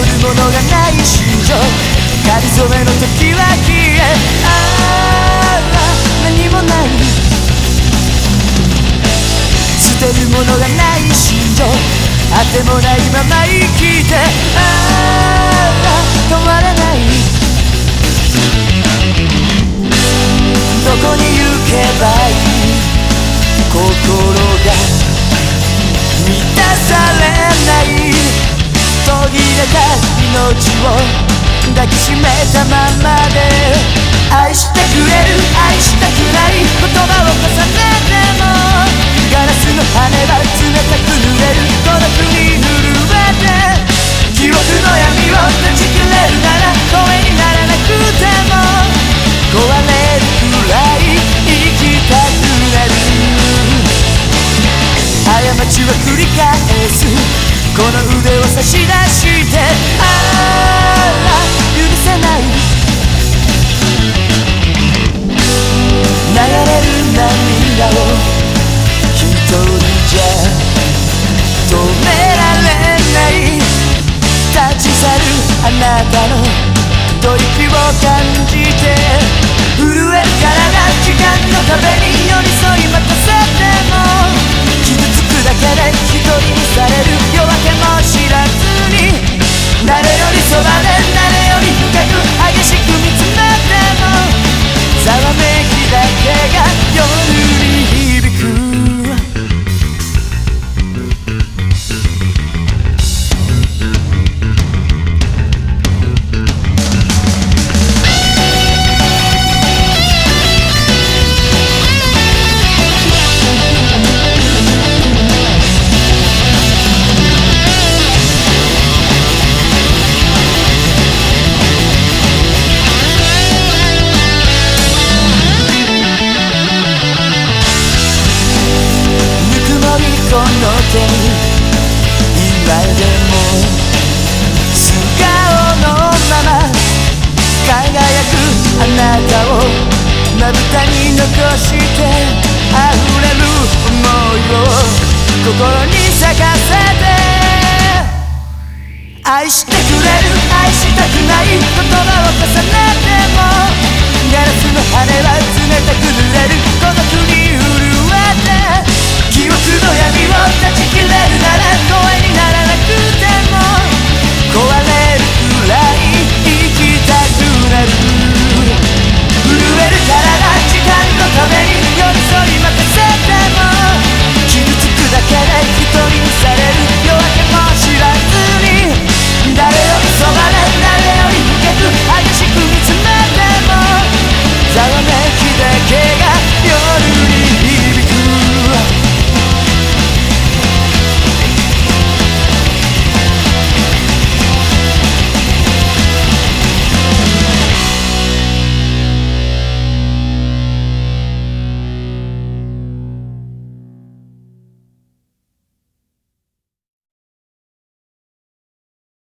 るものがない心情仮初めの時は消えああ何もない捨てるものがない心情あてもないまま生きてああ止まらないどこに行けばいい心が満たされれた命を抱きしめたままで愛してくれる愛したくない言葉を重ねてもガラスの羽は冷たく濡れる孤独に震えて記憶の闇を断ち切れるなら声にならなくても壊れるくらい生きたくなる過ちは繰り返すこの手を差し出してあら許せない流れる涙を一人じゃ止められない。立ち去るあなたの吐息を今でも素顔のまま輝くあなたをまぶたに残して溢れる想いを心に咲かせて愛して